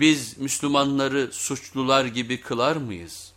Biz Müslümanları suçlular gibi kılar mıyız?